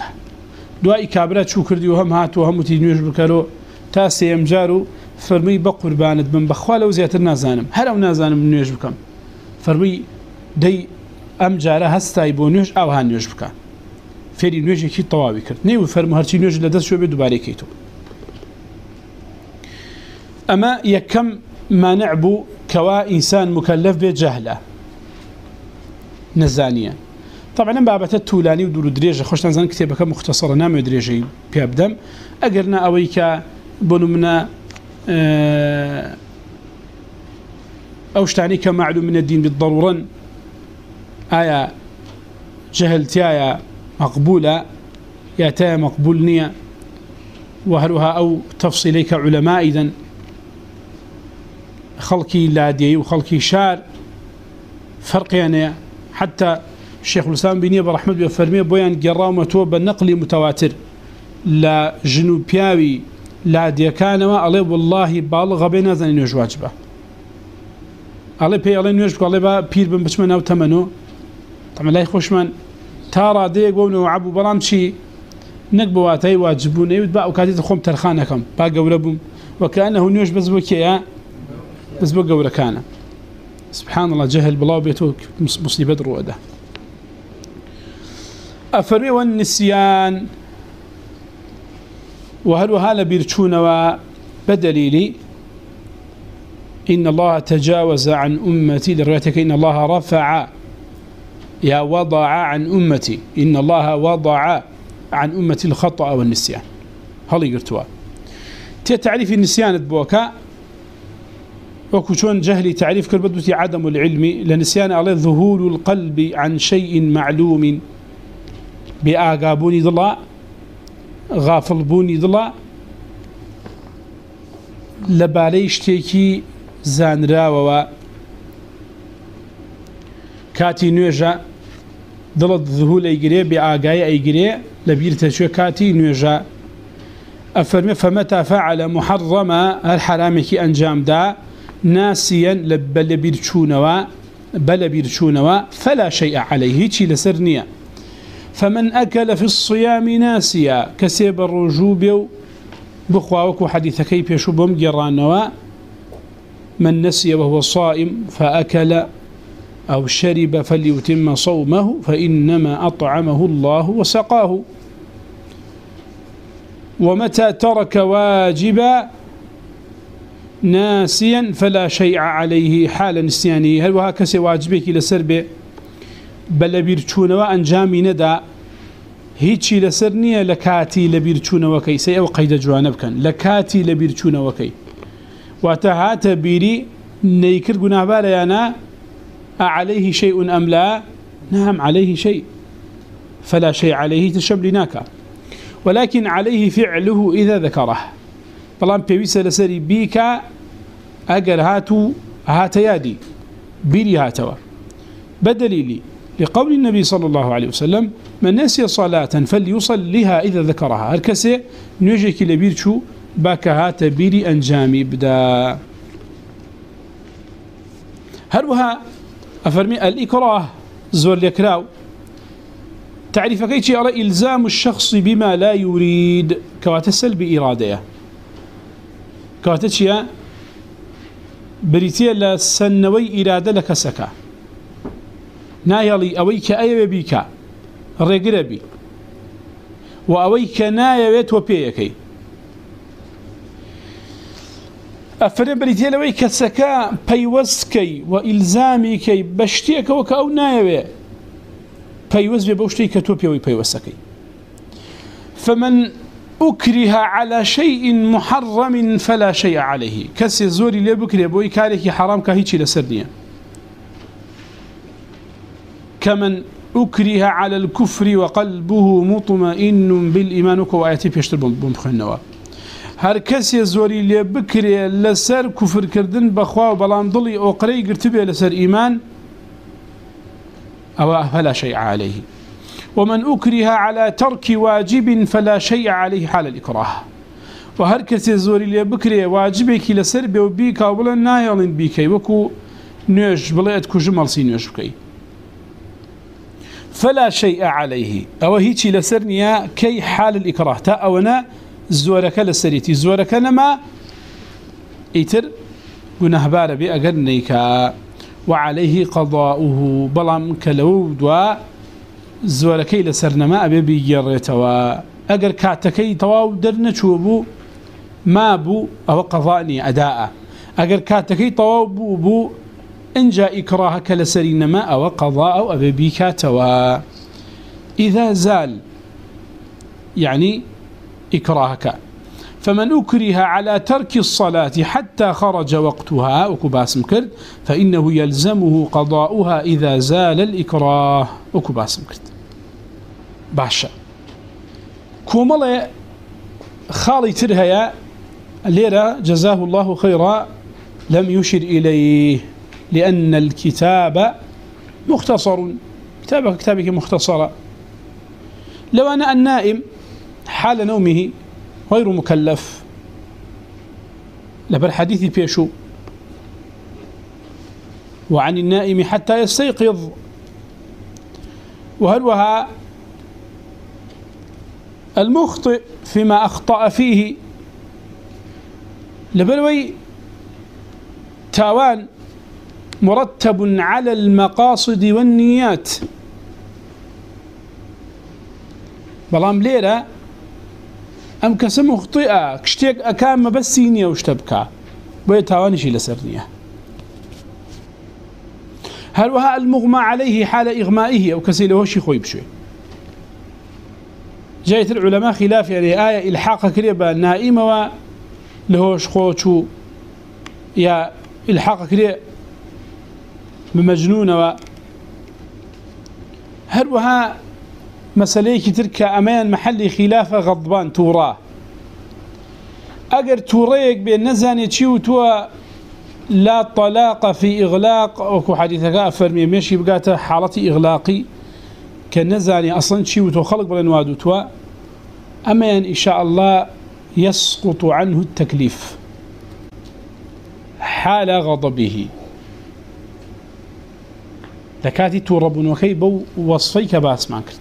دعائي كابرات شو كردي وهم هات وهم تيجنيوش بكالو تاسي يمجارو فرمي بقربانت من بخوالة وزيات النازانم هل أو نازانم. من نيوش بكم فرمي دي أم جارة هستاي بو نيوش أو هان نيوش بكا فێری نوێژێکی تەواوی کرد. نێو فەرم هەرچی نوێژ لە دەست شوێ بێ دووبارێکیتەوە ئەمە یەکەم مانع بوو کەوا ئینسان مکەلف بێ جەهلە. نەزانیە. طبعا بابەتە توولانی و دوور درێژە. خۆش نزان کتێبەکە مختصرە نامێ درێژەی پێ بدەم. ئەگەر نە ئەوەی کە بۆ منە ئەو شتانی کە معلوم منە دین بالضرورن ئایا جهلتیایە مقبولة ياتا مقبول نية. وهلها أو تفصيليك علماء إذن. خلقي لادي وخلقي شار. فرق يعني حتى الشيخ الاسلام بن الإسلام بنية برحمة بفرمية بويان قراء توب النقل متواتر. لا جنوبياوي لا ديكانوا عليه والله بالغ بين زن نيوج واجبه عليه بي عليه نيوج عليه با بير بن بچمن او تمنو طبعا لا يخوش من تارا ديك بونو عبو برام شي نقبواتي واجبون يود با وكاتي خم ترخانكم با قولبهم وكانه نيوش بس بكيا بس بقول كان سبحان الله جهل بلا بيتو مصيبه روده افرمي والنسيان وهل وهذا بيرچون وبدليلي ان الله تجاوز عن امتي لروايتك ان الله رفع يا وضع عن أمتي إن الله وضع عن أمتي الخطأ والنسيان هل يقرتوا؟ تعريف النسيان بوكا وكشون جهلي تعريف كربدوتي عدم العلم لنسيان على ظهور القلب عن شيء معلوم بآقابوني ضلا غافلبوني ضلا لباليش تيكي زانراووا كاتي نوجا دڵت ذهول ئەیگرێ بێ ئاگای ئەیگرێ لە بیرتە کاتی نوێژە. ئەفەرمێ فەمەتا فعل محرمە هەر حرامێکی ئەنجامدا، ناسیەن لە بە لە بیرچوونەوە، بە لە بیرچوونەوە فلا شيء عليه هیچی لەسەر نییە. فمن أكل في الصيام ناسيا، كسيب الرجوب بخواوك حديثكي بيشو بم جرانوا من نسي وهو صائم فأكل أو شرب فليتم صومه فإنما أطعمه الله وسقاه. ومتى ترك واجبا ناسيا فلا شيء عليه حال نسيانه. هل وهكذا واجبك لسرب بل بيرچونوا أنجامي ندا هيچي لسرنية لكاتي لبيرچونوا كي سي أو قيد جوانب كان لكاتي لبيرچونوا كي واتهات بيري نيكر قنابالا يانا أعليه شيء أم لا؟ نعم عليه شيء فلا شيء عليه تشبلناك ولكن عليه فعله إذا ذكره طالما بيويس لسري بيك أقل هاتو هات يادي بيري هاتوا بدليلي لقول النبي صلى الله عليه وسلم، من نسي صلاة فليصليها إذا ذكرها. هركسي نيجيك لبيرشو باك هات بيري أنجامي بدا. هروها أفرمي الإكراه، زور الإكراو تعريف كيتي على إلزام الشخص بما لا يريد. كواتسل بإرادية كواتسل بريتيا لسنوي إرادة لك سكا نايلي أويك أي بيك الرقر بي وأويك نايويت وبيكي افرم بريتي لوي كسكا بيوسكي والزاميكي بشتيك وكاو نايوي بيوس ببوشتي كتوبيوي بيوسكي فمن أكره على شيء محرم فلا شيء عليه كسي زوري لبكري بوي كاريكي حرام كهيتي لسردنيا كمن أكره على الكفر وقلبه مطمئن بالإيمان وآياتي بيشتر بمخنوا هر کسی زوری لی بکری لسر کفر کردن بخوا و بلان دلی اقری گرتبه لسر ایمان او فلا شيء عليه ومن أكره على ترك واجب فلا شيء عليه حال الإكراه. و هەر کەسێ زۆری لێ بکرێ واجبێکی لەسەر بێ و بیکا بڵێن نایەڵین بیکەی وەکو نوێژ، بڵێت کوژ مەڵسی نوێژ فلا شيء عليه. او هيك لسرنيا كي حال الاكراه تا او انا زورك لسريتي. زورك نما ايتر گنهبار بي اگر وعليه قضاؤه. بلام كلو دوا زوركي لسرنما ابي بيجرتوا اگر كاتكي تواو درنا چوبو ما بو. او قضاني اداء اگر كاتكي تواو بو بو ان جاء اكراهك لسرينما او قضاء او ابي بيكاتوا اذا زال، يعني اكراهك فمن أكره على ترك الصلاة حتى خرج وقتها وكباس مكرد فإنه يلزمه قضاؤها إذا زال الإكراه. وكباس مكرد باشا. كومالي خالي ترهيا ليرة جزاه الله خيرا، لم يشر إليه. لأن الكتاب مختصر. كتابك كتابك مختصرة لو أنا النائم، حال نومه غير مكلف. لبر حديث بيشو. وعن النائم حتى يستيقظ. وهلوها المخطئ فيما أخطأ فيه؟ لبروي تاوان مرتب على المقاصد والنيات. بلام ليرة ام کس مخطئه کشتێک ئەکا مەبەستی نییە و شتە بکە بۆیە تاوانیشی لەسەر عليه حال إغمائه أو كسي لهوشي خوي بشوي جايت العلماء خلاف يعني آية إلحاق كريبا نائمة لهوش خوشو يا إلحاق كريبا بمجنونة هروها مسألة ترك أمان محل خلاف غضبان تورا أجر توريك بين نزاني تشيو توا لا طلاق في إغلاق أو حديثك أفرمي ماشي بقاته حالتي إغلاقي. كنزاني أصلا تشيو تو خلق بالنواد توا. أمان إن شاء الله يسقط عنه التكليف. حال غضبه. لكاتي توربون وكي بو وصفيك باس ماكرت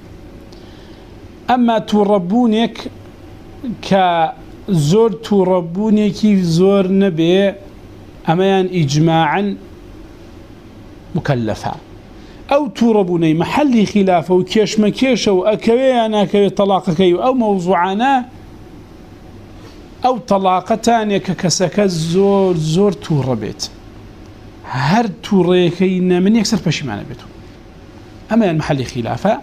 اما توربونك كزور توربونك زور نبي اما اجماعا مكلفا او توربوني محل خلافه وكيش ما مكيش واكوي انا كوي طلاقك او موضوعانا او طلاقتان ككسك زور زور توربيت هر توريكين من يكسر بشمان بيتو اما یعنی محل خلافه.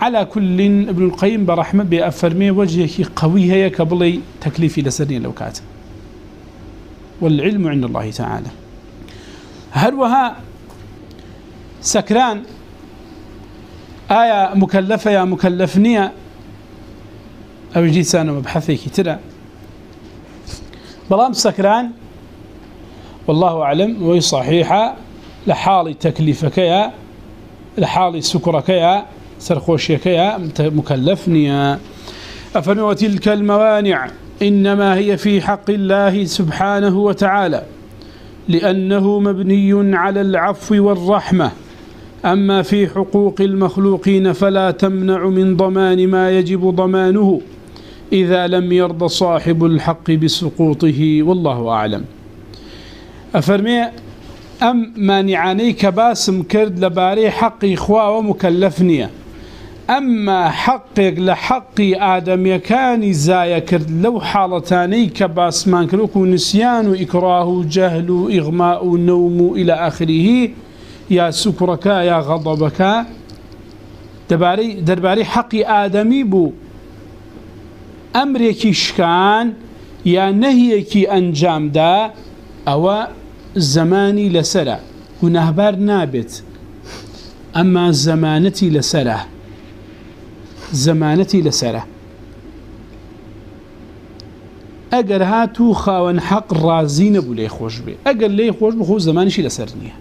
على كل ابن القيم برحمة بأفرمي وجهك قوي هي كبلي تكليفي لسرين لو كات والعلم عند الله تعالى هل وها سكران آية مكلفة يا مكلفنية أو جيت سنة مبحثي كتيرا بلام سكران والله أعلم، وهي صحيحة. لحالي تكليفك يا لحالي سكرك يا سرخوشيكيا مكلفنيا. أفن وتلك الموانع؟ إنما هي في حق الله سبحانه وتعالى، لأنه مبني على العفو والرحمة. أما في حقوق المخلوقين فلا تمنع من ضمان ما يجب ضمانه، إذا لم يرضى صاحب الحق بسقوطه، والله أعلم. أفرمي، أم مانعاني كباسم كرد لباري حق إخوة ومكلفنيا أما حقك لحق آدم يكاني زايا كرد لو حالتاني كباسمان كروكو نسيان وإكراه جهل وإغماء ونوم إلى آخره. يا سكرك، يا غضبك. دباري، درباري حق آدمي بو. أمريكي شكان، يا نهيكي أنجام دا. زمانی لەسرە أو زماني لسرع ونهبار نابت أما زمانتي لسرع زمانتي لسره اگر هاتو خاون حق رازين ابو لي خوش بي اگر لي خوش بخو زمانشي لسرنيه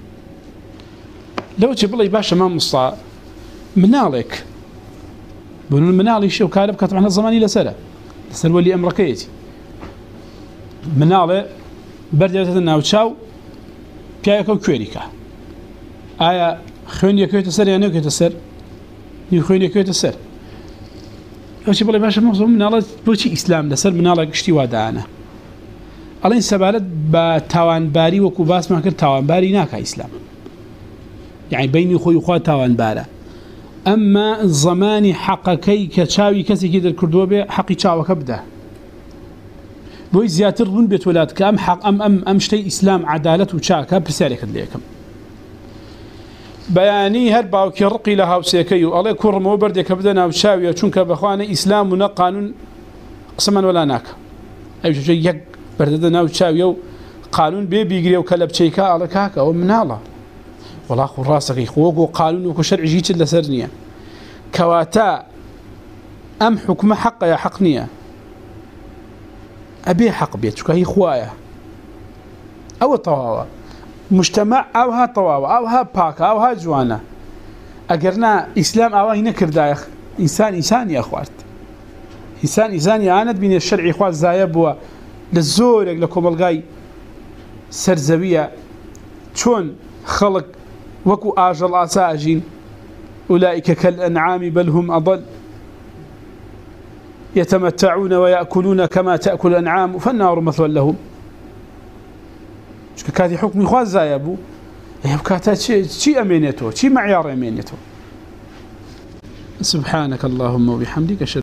لو تبلي باشا ما مصا منالك بنو المنالي شو كالب كطبعا الزماني لسره لسر ولي امركيتي مناڵێ بەردێتە ناوچاو پیاەکە و کوێریکە ئایا خوێن یەکێتە سەر یان نەکێتە سەر؟ نی خوێن یەکێتە سەر. ئەوچی بڵێ باشە مەزۆ مناڵەت بۆچی ئیسلام لەسەر مناڵە گشتی وادانە ئەڵین سەبارەت بە تاوانباری وەکو باسمان کرد تاوانباری ناکە ئیسلام. یعنی بینی خۆی خوا تاوانبارە. ئەمما زمانی حەقەکەی کە چاوی کەسێکی دەرکردووە بێ حەقی چاوەکە بدە بۆی زیاتر ڕوون بێت وڵات کە ئەم حەق ئەم ئەم ئەم شتەی ئیسلام عدالەت و چاکە پرسیارێکت لێکم. بەیانی هەر باوکی ڕقی لە هاوسەکەی و ئەڵێ کوڕمەوە بەردێکە بدە ناوچاویە چونکە بەخواانە ئیسلام و نە قانون قسەمان وەلا ناکە. ئەو یەک بەردەدە ناوچاویە و قانون بێ بیگرێ و کە لە بچەیکە ئەڵە کاکە ئەو مناڵە. وڵا خو ڕاستەکەی خۆک و قانون و شەرعژی چ لەسەر نییە. کەواتە ئەم حکومە حەقە یا حەق نییە؟ ابي حق ئەبێ حەق بێت چکە هی خوایە ئەوە تەواوە مجتمع ئەوها تەواوە ئەوها پاکە ئەوها جوانە ئەگەرنا ئیسلام ئاوای نەکردایە ئینسان ئیسانی خوارد ئینسان ئیزانی ئاەت بینێ شەرعی خواست زایە بووە لە زۆرێک لە کۆمەلگای سەرزەویە چۆن خەڵک وەکو ئاژەڵ ئاسا ئەژین أولئك كالأنعام، بل هم أضل. يتمتعون ويأكلون كما تأكل الأنعام، فالنار مثوى لهم. شكا كاتي حكم خواز زايبو كاتا شي أمينيته شي معيار أمينيته سبحانك اللهم وبحمدك، أشهد